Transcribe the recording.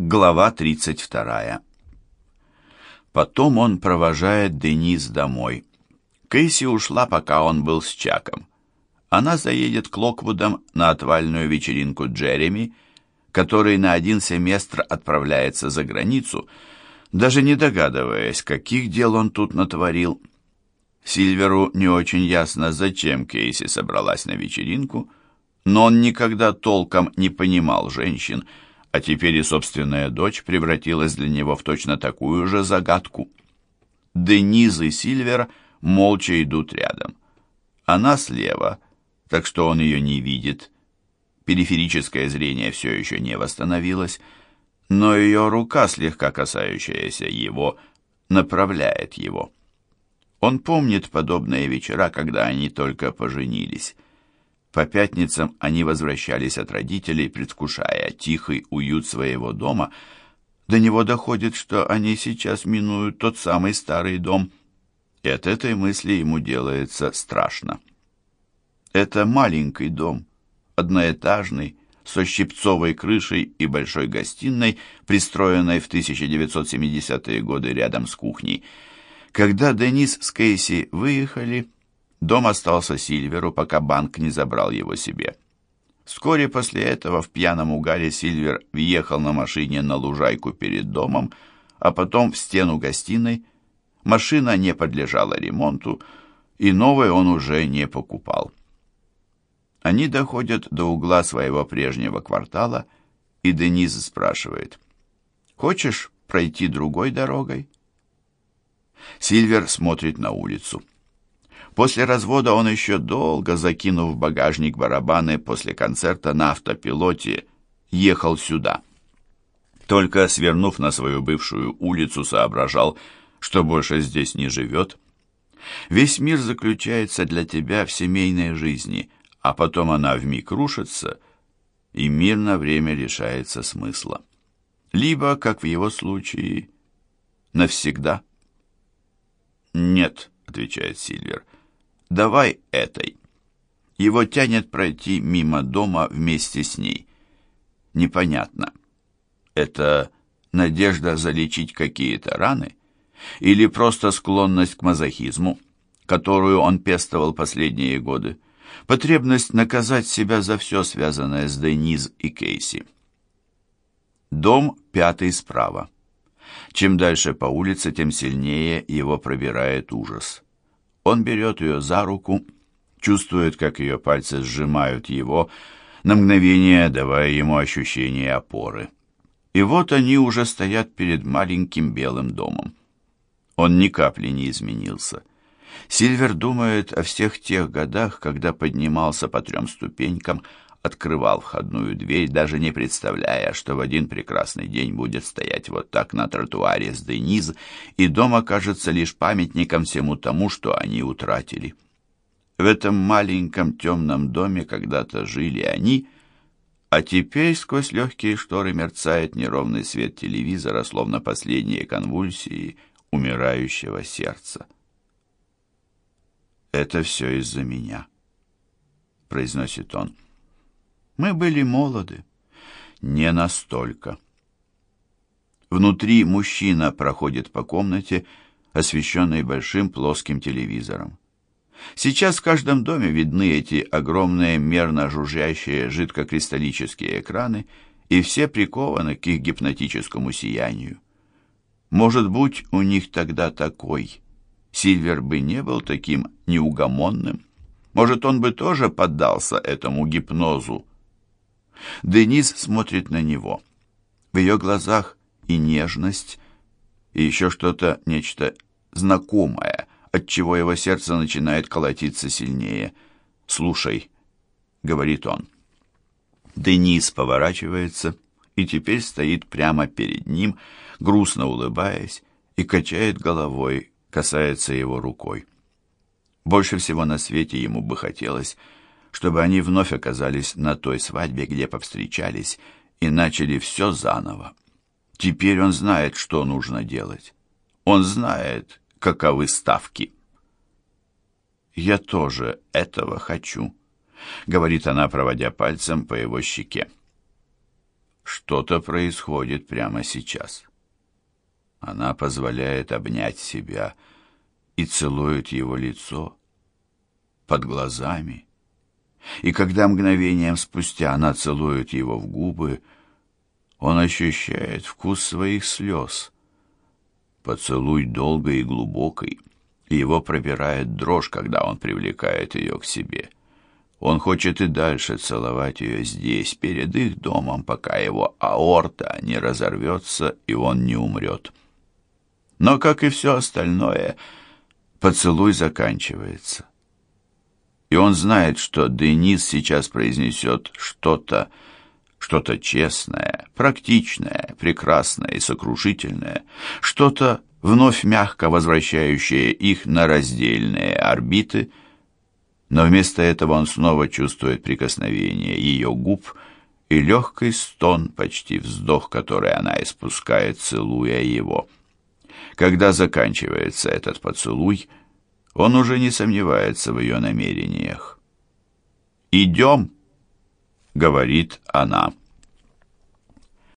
Глава 32. Потом он провожает Денис домой. Кейси ушла, пока он был с Чаком. Она заедет к Локвудам на отвальную вечеринку Джереми, который на один семестр отправляется за границу, даже не догадываясь, каких дел он тут натворил. Сильверу не очень ясно, зачем Кейси собралась на вечеринку, но он никогда толком не понимал женщин, а теперь и собственная дочь превратилась для него в точно такую же загадку. Дениз и Сильвер молча идут рядом. Она слева, так что он ее не видит. Периферическое зрение все еще не восстановилось, но ее рука, слегка касающаяся его, направляет его. Он помнит подобные вечера, когда они только поженились. По пятницам они возвращались от родителей, предвкушая тихий уют своего дома. До него доходит, что они сейчас минуют тот самый старый дом, и от этой мысли ему делается страшно. Это маленький дом, одноэтажный, со щипцовой крышей и большой гостиной, пристроенной в 1970-е годы рядом с кухней. Когда Денис с Кейси выехали, Дом остался Сильверу, пока банк не забрал его себе. Вскоре после этого в пьяном угаре Сильвер въехал на машине на лужайку перед домом, а потом в стену гостиной. Машина не подлежала ремонту, и новой он уже не покупал. Они доходят до угла своего прежнего квартала, и Денис спрашивает, «Хочешь пройти другой дорогой?» Сильвер смотрит на улицу. После развода он еще долго, закинув в багажник барабаны после концерта на автопилоте, ехал сюда. Только свернув на свою бывшую улицу, соображал, что больше здесь не живет. Весь мир заключается для тебя в семейной жизни, а потом она вмиг рушится, и мир на время лишается смысла. Либо, как в его случае, навсегда. «Нет», — отвечает Сильвер, — Давай этой. Его тянет пройти мимо дома вместе с ней. Непонятно. Это надежда залечить какие-то раны? Или просто склонность к мазохизму, которую он пестовал последние годы? Потребность наказать себя за все, связанное с Дениз и Кейси. Дом пятый справа. Чем дальше по улице, тем сильнее его пробирает ужас. Он берет ее за руку, чувствует, как ее пальцы сжимают его, на мгновение давая ему ощущение опоры. И вот они уже стоят перед маленьким белым домом. Он ни капли не изменился. Сильвер думает о всех тех годах, когда поднимался по трем ступенькам, открывал входную дверь, даже не представляя, что в один прекрасный день будет стоять вот так на тротуаре с Дениз, и дом окажется лишь памятником всему тому, что они утратили. В этом маленьком темном доме когда-то жили они, а теперь сквозь легкие шторы мерцает неровный свет телевизора, словно последние конвульсии умирающего сердца. «Это все из-за меня», — произносит он. Мы были молоды. Не настолько. Внутри мужчина проходит по комнате, освещенной большим плоским телевизором. Сейчас в каждом доме видны эти огромные мерно жужжащие жидкокристаллические экраны, и все прикованы к их гипнотическому сиянию. Может быть, у них тогда такой. Сильвер бы не был таким неугомонным. Может, он бы тоже поддался этому гипнозу, Денис смотрит на него. В ее глазах и нежность, и еще что-то, нечто знакомое, от чего его сердце начинает колотиться сильнее. «Слушай», — говорит он. Денис поворачивается и теперь стоит прямо перед ним, грустно улыбаясь, и качает головой, касается его рукой. Больше всего на свете ему бы хотелось, чтобы они вновь оказались на той свадьбе, где повстречались, и начали все заново. Теперь он знает, что нужно делать. Он знает, каковы ставки. «Я тоже этого хочу», — говорит она, проводя пальцем по его щеке. Что-то происходит прямо сейчас. Она позволяет обнять себя и целует его лицо под глазами. И когда мгновением спустя она целует его в губы, он ощущает вкус своих слез. Поцелуй долгий и глубокий, и его пробирает дрожь, когда он привлекает ее к себе. Он хочет и дальше целовать ее здесь, перед их домом, пока его аорта не разорвется и он не умрет. Но, как и все остальное, поцелуй заканчивается. И он знает, что Денис сейчас произнесет что-то, что-то честное, практичное, прекрасное и сокрушительное, что-то вновь мягко возвращающее их на раздельные орбиты, но вместо этого он снова чувствует прикосновение ее губ и легкий стон, почти вздох, который она испускает, целуя его. Когда заканчивается этот поцелуй, он уже не сомневается в ее намерениях. «Идем», — говорит она.